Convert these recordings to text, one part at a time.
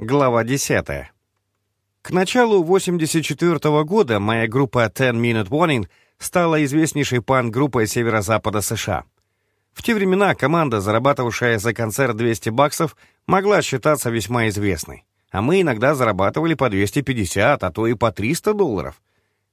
Глава 10. К началу 84 года моя группа Ten Minute Warning стала известнейшей панк-группой северо-запада США. В те времена команда, зарабатывавшая за концерт 200 баксов, могла считаться весьма известной, а мы иногда зарабатывали по 250, а то и по 300 долларов.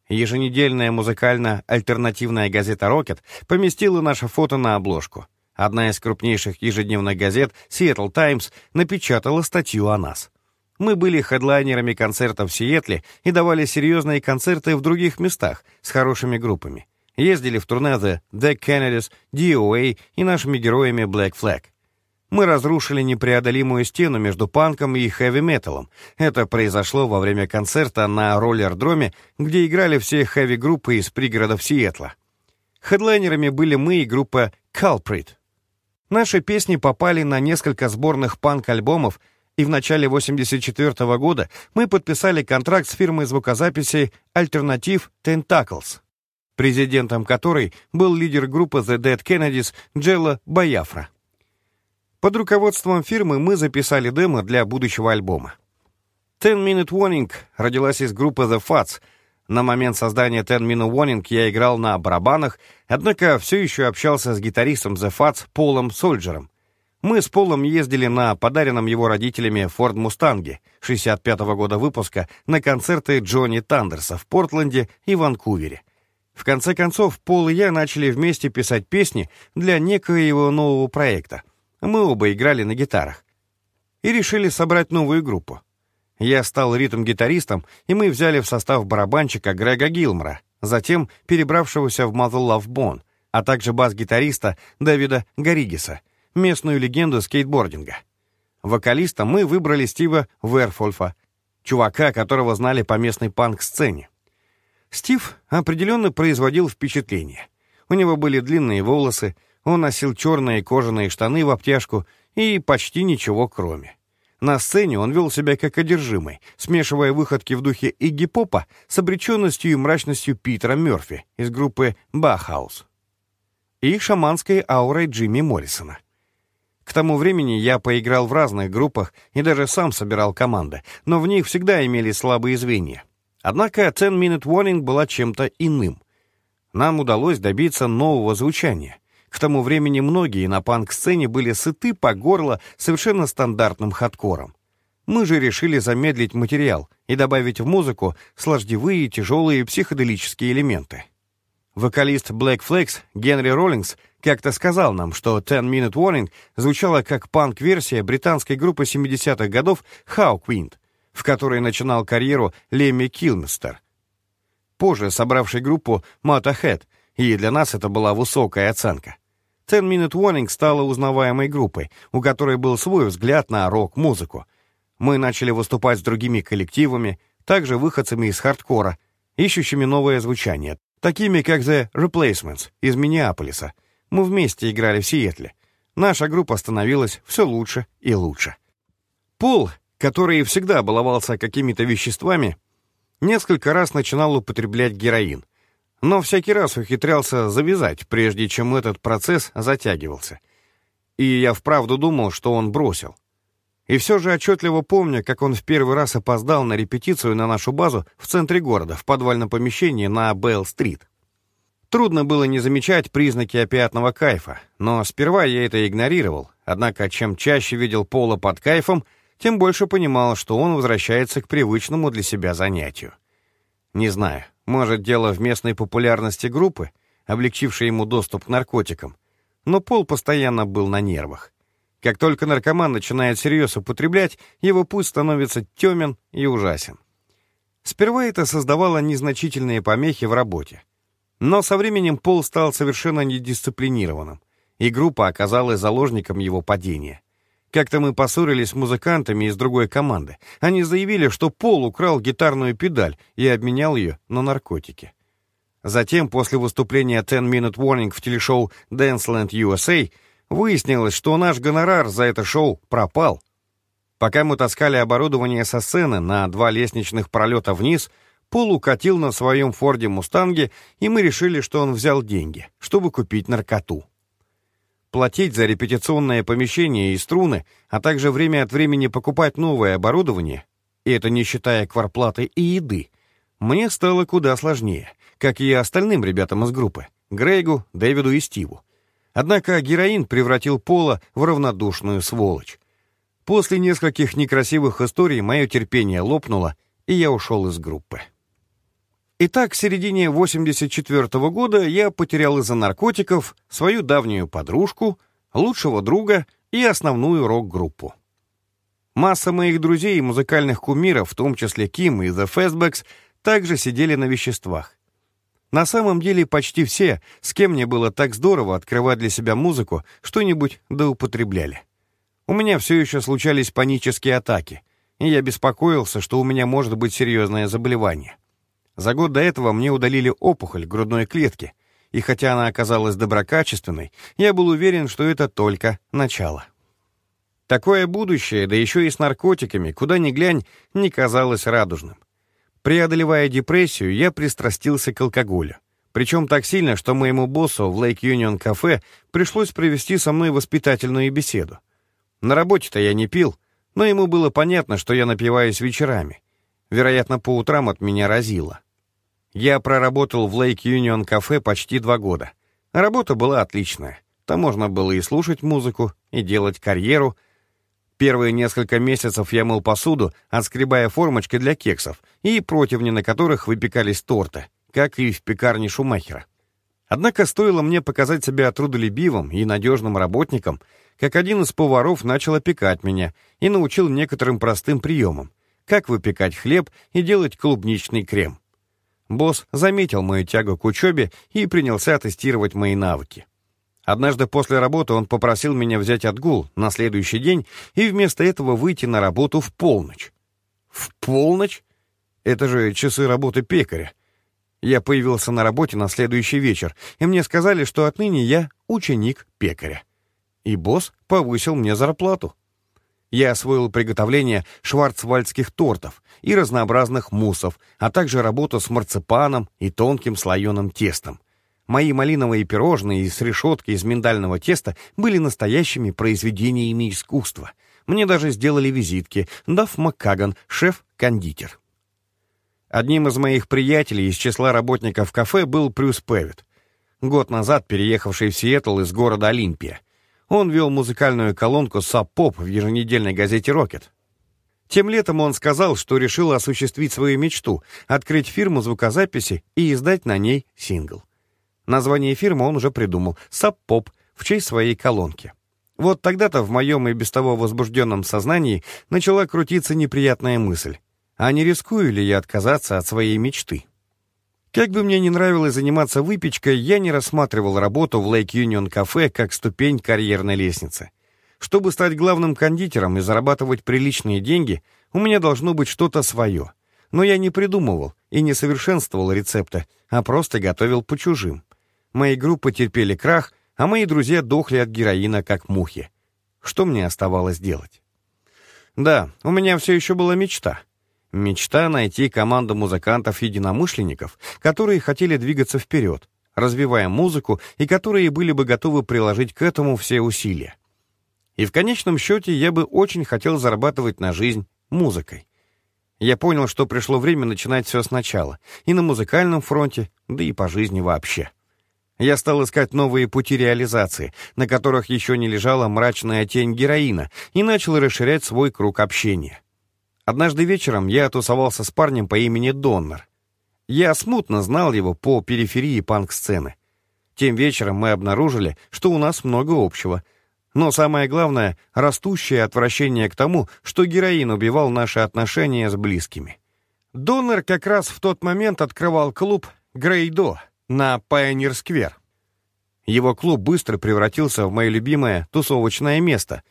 Еженедельная музыкально-альтернативная газета «Рокет» поместила наше фото на обложку. Одна из крупнейших ежедневных газет, Seattle Times, напечатала статью о нас. Мы были хедлайнерами концертов в Сиэтле и давали серьезные концерты в других местах с хорошими группами. Ездили в турне The Dead Kennedys, DOA и нашими героями Black Flag. Мы разрушили непреодолимую стену между панком и хэви-металом. Это произошло во время концерта на роллер-дроме, где играли все хэви-группы из пригородов Сиэтла. Хедлайнерами были мы и группа Culprit. Наши песни попали на несколько сборных панк-альбомов, и в начале 1984 года мы подписали контракт с фирмой звукозаписи «Альтернатив Tentacles», президентом которой был лидер группы The Dead Kennedys Джелла Баяфра. Под руководством фирмы мы записали демо для будущего альбома. Ten Minute Warning родилась из группы The Fats. На момент создания Ten Minute Warning я играл на барабанах, однако все еще общался с гитаристом The Fats Полом Сольджером. Мы с Полом ездили на подаренном его родителями Ford Мустанге 65-го года выпуска на концерты Джонни Тандерса в Портленде и Ванкувере. В конце концов, Пол и я начали вместе писать песни для некоего нового проекта. Мы оба играли на гитарах. И решили собрать новую группу. Я стал ритм-гитаристом, и мы взяли в состав барабанщика Грега Гилмора, затем перебравшегося в Mother Love Bone, а также бас-гитариста Дэвида Гаригиса — местную легенду скейтбординга. Вокалиста мы выбрали Стива Верфольфа, чувака, которого знали по местной панк-сцене. Стив определенно производил впечатление. У него были длинные волосы, он носил черные кожаные штаны в обтяжку и почти ничего кроме. На сцене он вел себя как одержимый, смешивая выходки в духе игги-попа с обреченностью и мрачностью Питера Мёрфи из группы «Бахаус» и шаманской аурой Джимми Моррисона. К тому времени я поиграл в разных группах и даже сам собирал команды, но в них всегда имели слабые звенья. Однако Ten Minute Warning была чем-то иным. Нам удалось добиться нового звучания. К тому времени многие на панк-сцене были сыты по горло совершенно стандартным хардкором. Мы же решили замедлить материал и добавить в музыку слождевые, тяжелые психоделические элементы. Вокалист Black Flags Генри Роллингс как-то сказал нам, что Ten Minute Warning звучала как панк-версия британской группы 70-х годов Hawkwind, в которой начинал карьеру Лемми Килмистер. Позже собравший группу Motorhead, и для нас это была высокая оценка. Ten Minute Warning стала узнаваемой группой, у которой был свой взгляд на рок-музыку. Мы начали выступать с другими коллективами, также выходцами из хардкора, ищущими новое звучание, такими как The Replacements из Миннеаполиса — мы вместе играли в Сиэтле. Наша группа становилась все лучше и лучше. Пол, который всегда баловался какими-то веществами, несколько раз начинал употреблять героин, но всякий раз ухитрялся завязать, прежде чем этот процесс затягивался. И я вправду думал, что он бросил. И все же отчетливо помню, как он в первый раз опоздал на репетицию на нашу базу в центре города, в подвальном помещении на Белл-стрит. Трудно было не замечать признаки опиатного кайфа, но сперва я это игнорировал, однако чем чаще видел Пола под кайфом, тем больше понимал, что он возвращается к привычному для себя занятию. Не знаю, может, дело в местной популярности группы, облегчившей ему доступ к наркотикам, но Пол постоянно был на нервах. Как только наркоман начинает всерьез употреблять, его путь становится темен и ужасен. Сперва это создавало незначительные помехи в работе — но со временем Пол стал совершенно недисциплинированным, и группа оказалась заложником его падения. Как-то мы поссорились с музыкантами из другой команды. Они заявили, что Пол украл гитарную педаль и обменял ее на наркотики. Затем, после выступления Ten Minute Warning в телешоу Danceland USA, выяснилось, что наш гонорар за это шоу пропал. Пока мы таскали оборудование со сцены на два лестничных пролета вниз — Пол укатил на своем Форде Мустанге, и мы решили, что он взял деньги, чтобы купить наркоту. платить за репетиционное помещение и струны, а также время от времени покупать новое оборудование, и это не считая кварплаты и еды, мне стало куда сложнее, как и остальным ребятам из группы, Грейгу, Дэвиду и Стиву. Однако героин превратил Пола в равнодушную сволочь. После нескольких некрасивых историй мое терпение лопнуло, и я ушел из группы. Итак, к середине 84 -го года я потерял из-за наркотиков свою давнюю подружку, лучшего друга и основную рок-группу. Масса моих друзей и музыкальных кумиров, в том числе Ким и The Fastbacks, также сидели на веществах. На самом деле почти все, с кем мне было так здорово открывать для себя музыку, что-нибудь доупотребляли. У меня все еще случались панические атаки, и я беспокоился, что у меня может быть серьезное заболевание. За год до этого мне удалили опухоль грудной клетки, и хотя она оказалась доброкачественной, я был уверен, что это только начало. Такое будущее, да еще и с наркотиками, куда ни глянь, не казалось радужным. Преодолевая депрессию, я пристрастился к алкоголю. Причем так сильно, что моему боссу в Lake Union кафе пришлось провести со мной воспитательную беседу. На работе-то я не пил, но ему было понятно, что я напиваюсь вечерами. Вероятно, по утрам от меня разило. Я проработал в Lake Union кафе почти два года. Работа была отличная. Там можно было и слушать музыку, и делать карьеру, Первые несколько месяцев я мыл посуду, отскребая формочки для кексов и противни, на которых выпекались торты, как и в пекарне Шумахера. Однако стоило мне показать себя трудолюбивым и надежным работником, как один из поваров начал опекать меня и научил некоторым простым приемам, как выпекать хлеб и делать клубничный крем. Босс заметил мою тягу к учебе и принялся тестировать мои навыки. Однажды после работы он попросил меня взять отгул на следующий день и вместо этого выйти на работу в полночь. В полночь? Это же часы работы пекаря. Я появился на работе на следующий вечер, и мне сказали, что отныне я ученик пекаря. И босс повысил мне зарплату. Я освоил приготовление шварцвальдских тортов и разнообразных муссов, а также работу с марципаном и тонким слоеным тестом. Мои малиновые пирожные с решетки из миндального теста были настоящими произведениями искусства. Мне даже сделали визитки. Даф Маккаган, шеф-кондитер. Одним из моих приятелей из числа работников кафе был Брюс Певит, год назад переехавший в Сиэтл из города Олимпия. Он вел музыкальную колонку «Sub Pop» в еженедельной газете «Rocket». Тем летом он сказал, что решил осуществить свою мечту — открыть фирму звукозаписи и издать на ней сингл. Название фирмы он уже придумал — «Sub Pop» в честь своей колонки. Вот тогда-то в моем и без того возбужденном сознании начала крутиться неприятная мысль. А не рискую ли я отказаться от своей мечты? Как бы мне ни нравилось заниматься выпечкой, я не рассматривал работу в Lake Union кафе как ступень карьерной лестницы. Чтобы стать главным кондитером и зарабатывать приличные деньги, у меня должно быть что-то свое. Но я не придумывал и не совершенствовал рецепта, а просто готовил по чужим. Мои группы терпели крах, а мои друзья дохли от героина, как мухи. Что мне оставалось делать? Да, у меня все еще была мечта. Мечта найти команду музыкантов-единомышленников, которые хотели двигаться вперед, развивая музыку и которые были бы готовы приложить к этому все усилия. И в конечном счете я бы очень хотел зарабатывать на жизнь музыкой. Я понял, что пришло время начинать все сначала, и на музыкальном фронте, да и по жизни вообще. Я стал искать новые пути реализации, на которых еще не лежала мрачная тень героина, и начал расширять свой круг общения. Однажды вечером я тусовался с парнем по имени Доннер. Я смутно знал его по периферии панк-сцены. Тем вечером мы обнаружили, что у нас много общего. Но самое главное — растущее отвращение к тому, что героин убивал наши отношения с близкими. Доннер как раз в тот момент открывал клуб «Грейдо», на Пайонир-сквер. Его клуб быстро превратился в мое любимое тусовочное место,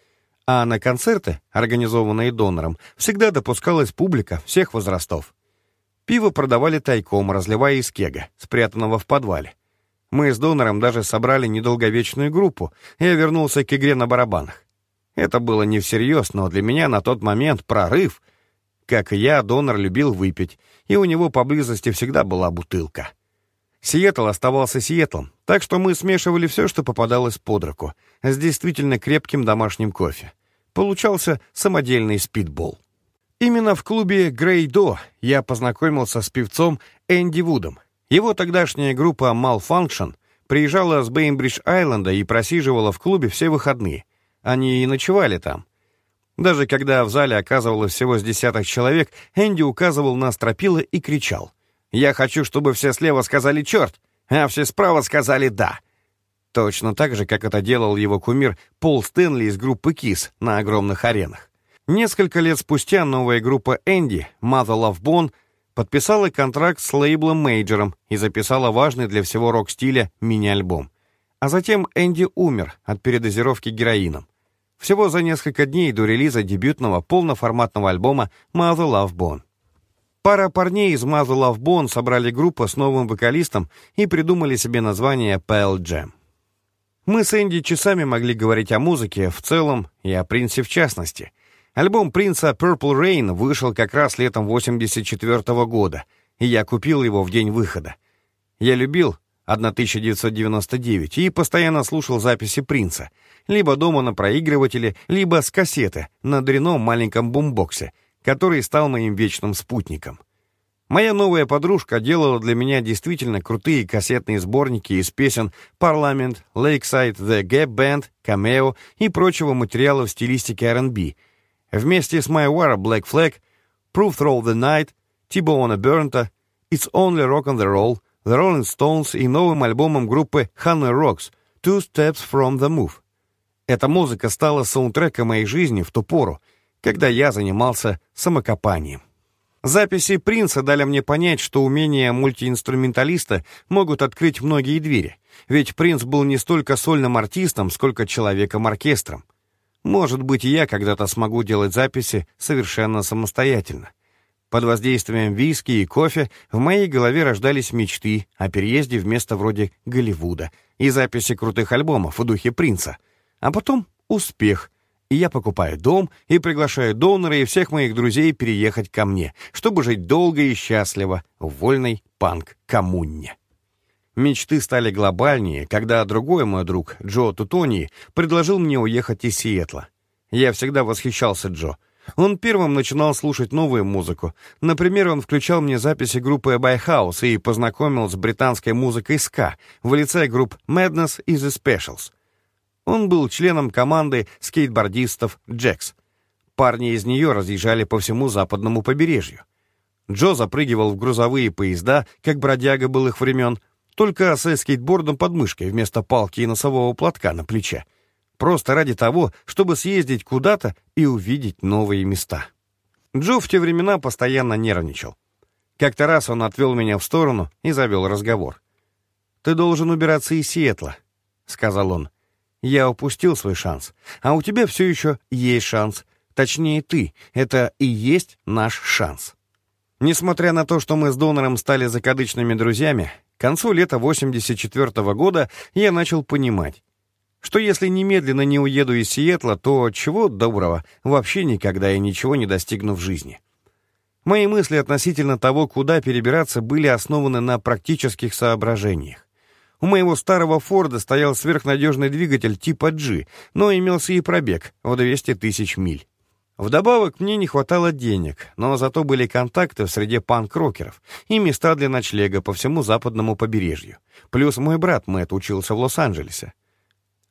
а на концерты, организованные донором, всегда допускалась публика всех возрастов. Пиво продавали тайком, разливая из кега, спрятанного в подвале. Мы с донором даже собрали недолговечную группу, и я вернулся к игре на барабанах. Это было не всерьез, но для меня на тот момент прорыв. Как и я, донор любил выпить, и у него поблизости всегда была бутылка. Сиэтл оставался Сиэтлом, так что мы смешивали все, что попадалось под руку, с действительно крепким домашним кофе. Получался самодельный спидбол. Именно в клубе «Грейдо» я познакомился с певцом Энди Вудом. Его тогдашняя группа «Malfunction» приезжала с Бейнбридж-Айленда и просиживала в клубе все выходные. Они и ночевали там. Даже когда в зале оказывалось всего с десяток человек, Энди указывал на стропила и кричал. «Я хочу, чтобы все слева сказали «черт», а все справа сказали «да». Точно так же, как это делал его кумир Пол Стэнли из группы KISS на огромных аренах. Несколько лет спустя новая группа Энди, Mother Love Bone, подписала контракт с лейблом-мейджером и записала важный для всего рок-стиля мини-альбом. А затем Энди умер от передозировки героином. Всего за несколько дней до релиза дебютного полноформатного альбома Mother Love Bone. Пара парней из Love Bone собрали группу с новым вокалистом и придумали себе название Pearl Jam. Мы с Энди часами могли говорить о музыке в целом и о Принце в частности. Альбом Принца Purple Rain вышел как раз летом 84 -го года, и я купил его в день выхода. Я любил 1999 и постоянно слушал записи Принца, либо дома на проигрывателе, либо с кассеты на дреном маленьком бумбоксе, который стал моим вечным спутником. Моя новая подружка делала для меня действительно крутые кассетные сборники из песен «Парламент», «Lakeside», «The Gap Band», «Cameo» и прочего материала в стилистике R&B. Вместе с My War Black Flag, «Proof Through the Night», «T-Bone Burnta», «It's Only Rock and the Roll», The Rolling Stones и новым альбомом группы Hannah Rocks «Two Steps from the Move». Эта музыка стала саундтреком моей жизни в ту пору, когда я занимался самокопанием. Записи Принца дали мне понять, что умения мультиинструменталиста могут открыть многие двери, ведь Принц был не столько сольным артистом, сколько человеком-оркестром. Может быть, я когда-то смогу делать записи совершенно самостоятельно. Под воздействием виски и кофе в моей голове рождались мечты о переезде в место вроде Голливуда и записи крутых альбомов в духе Принца. А потом успех, и я покупаю дом и приглашаю донора и всех моих друзей переехать ко мне, чтобы жить долго и счастливо в вольной панк-коммуне. Мечты стали глобальнее, когда другой мой друг, Джо Тутони, предложил мне уехать из Сиэтла. Я всегда восхищался Джо — он первым начинал слушать новую музыку. Например, он включал мне записи группы House и познакомил с британской музыкой ска в лице групп Madness и The Specials. Он был членом команды скейтбордистов Джекс. Парни из нее разъезжали по всему западному побережью. Джо запрыгивал в грузовые поезда, как бродяга был их времен, только со скейтбордом под мышкой вместо палки и носового платка на плече просто ради того, чтобы съездить куда-то и увидеть новые места. Джо в те времена постоянно нервничал. Как-то раз он отвел меня в сторону и завел разговор. «Ты должен убираться из Сиэтла», — сказал он. «Я упустил свой шанс, а у тебя все еще есть шанс. Точнее, ты. Это и есть наш шанс». Несмотря на то, что мы с донором стали закадычными друзьями, к концу лета 84 -го года я начал понимать, что если немедленно не уеду из Сиэтла, то чего доброго, вообще никогда и ничего не достигну в жизни. Мои мысли относительно того, куда перебираться, были основаны на практических соображениях. У моего старого Форда стоял сверхнадежный двигатель типа G, но имелся и пробег в 200 тысяч миль. Вдобавок мне не хватало денег, но зато были контакты в среде панк-рокеров и места для ночлега по всему западному побережью. Плюс мой брат Мэтт учился в Лос-Анджелесе.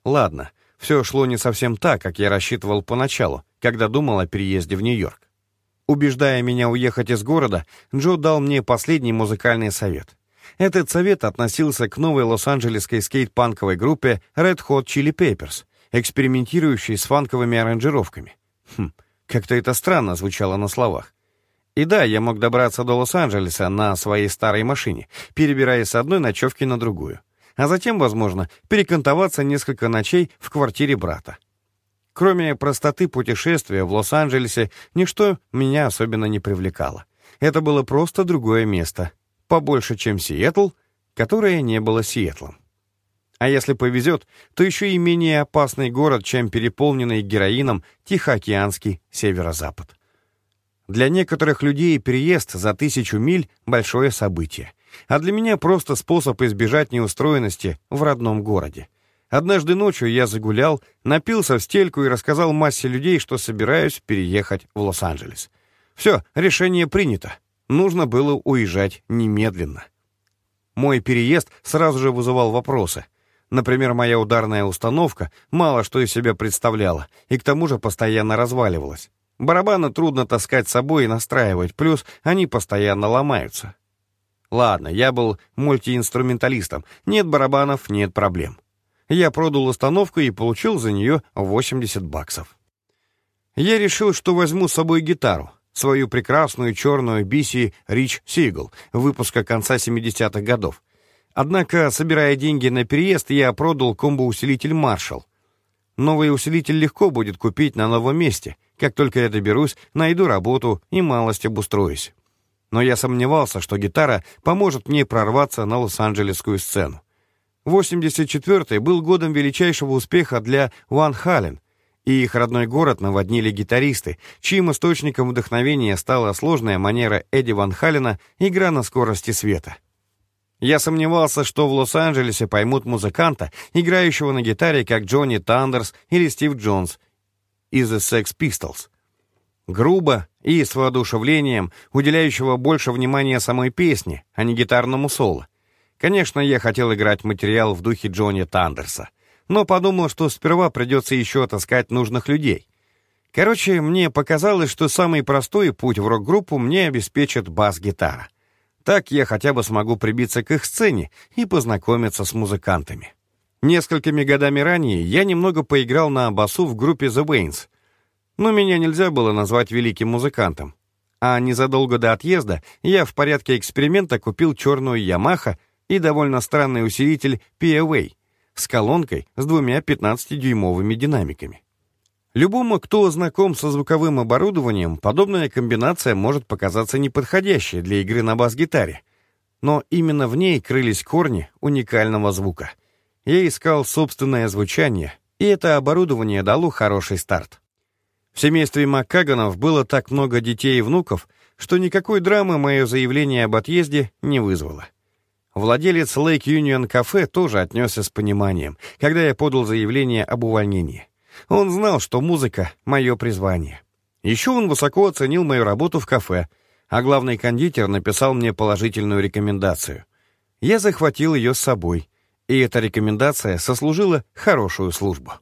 Ладно, все шло не совсем так, как я рассчитывал поначалу, когда думал о переезде в Нью-Йорк. Убеждая меня уехать из города, Джо дал мне последний музыкальный совет. Этот совет относился к новой лос-анджелесской скейт-панковой группе Red Hot Chili Peppers, экспериментирующей с фанковыми аранжировками. Хм, как-то это странно звучало на словах. И да, я мог добраться до Лос-Анджелеса на своей старой машине, перебираясь с одной ночевки на другую а затем, возможно, перекантоваться несколько ночей в квартире брата. Кроме простоты путешествия в Лос-Анджелесе, ничто меня особенно не привлекало. Это было просто другое место, побольше, чем Сиэтл, которое не было Сиэтлом. А если повезет, то еще и менее опасный город, чем переполненный героином Тихоокеанский северо-запад. Для некоторых людей переезд за тысячу миль — большое событие — а для меня просто способ избежать неустроенности в родном городе. Однажды ночью я загулял, напился в стельку и рассказал массе людей, что собираюсь переехать в Лос-Анджелес. Все, решение принято. Нужно было уезжать немедленно. Мой переезд сразу же вызывал вопросы. Например, моя ударная установка мало что из себя представляла, и к тому же постоянно разваливалась. Барабаны трудно таскать с собой и настраивать, плюс они постоянно ломаются. Ладно, я был мультиинструменталистом. Нет барабанов, нет проблем. Я продал установку и получил за нее 80 баксов. Я решил, что возьму с собой гитару, свою прекрасную черную BC Rich Seagull выпуска конца 70-х годов. Однако, собирая деньги на переезд, я продал комбо-усилитель Marshall. Новый усилитель легко будет купить на новом месте. Как только я доберусь, найду работу и малость обустроюсь. Но я сомневался, что гитара поможет мне прорваться на лос-анджелесскую сцену. 84-й был годом величайшего успеха для Ван Хален, и их родной город наводнили гитаристы, чьим источником вдохновения стала сложная манера Эдди Ван Халена «Игра на скорости света». Я сомневался, что в Лос-Анджелесе поймут музыканта, играющего на гитаре, как Джонни Тандерс или Стив Джонс из The Sex Pistols. Грубо и с воодушевлением, уделяющего больше внимания самой песне, а не гитарному соло. Конечно, я хотел играть материал в духе Джонни Тандерса, но подумал, что сперва придется еще отыскать нужных людей. Короче, мне показалось, что самый простой путь в рок-группу мне обеспечит бас-гитара. Так я хотя бы смогу прибиться к их сцене и познакомиться с музыкантами. Несколькими годами ранее я немного поиграл на басу в группе The Waynes, но меня нельзя было назвать великим музыкантом. А незадолго до отъезда я в порядке эксперимента купил черную Yamaha и довольно странный усилитель PAWay с колонкой с двумя 15-дюймовыми динамиками. Любому, кто знаком со звуковым оборудованием, подобная комбинация может показаться неподходящей для игры на бас-гитаре. Но именно в ней крылись корни уникального звука. Я искал собственное звучание, и это оборудование дало хороший старт. В семействе Маккаганов было так много детей и внуков, что никакой драмы мое заявление об отъезде не вызвало. Владелец Lake Union кафе тоже отнесся с пониманием, когда я подал заявление об увольнении. Он знал, что музыка — мое призвание. Еще он высоко оценил мою работу в кафе, а главный кондитер написал мне положительную рекомендацию. Я захватил ее с собой, и эта рекомендация сослужила хорошую службу.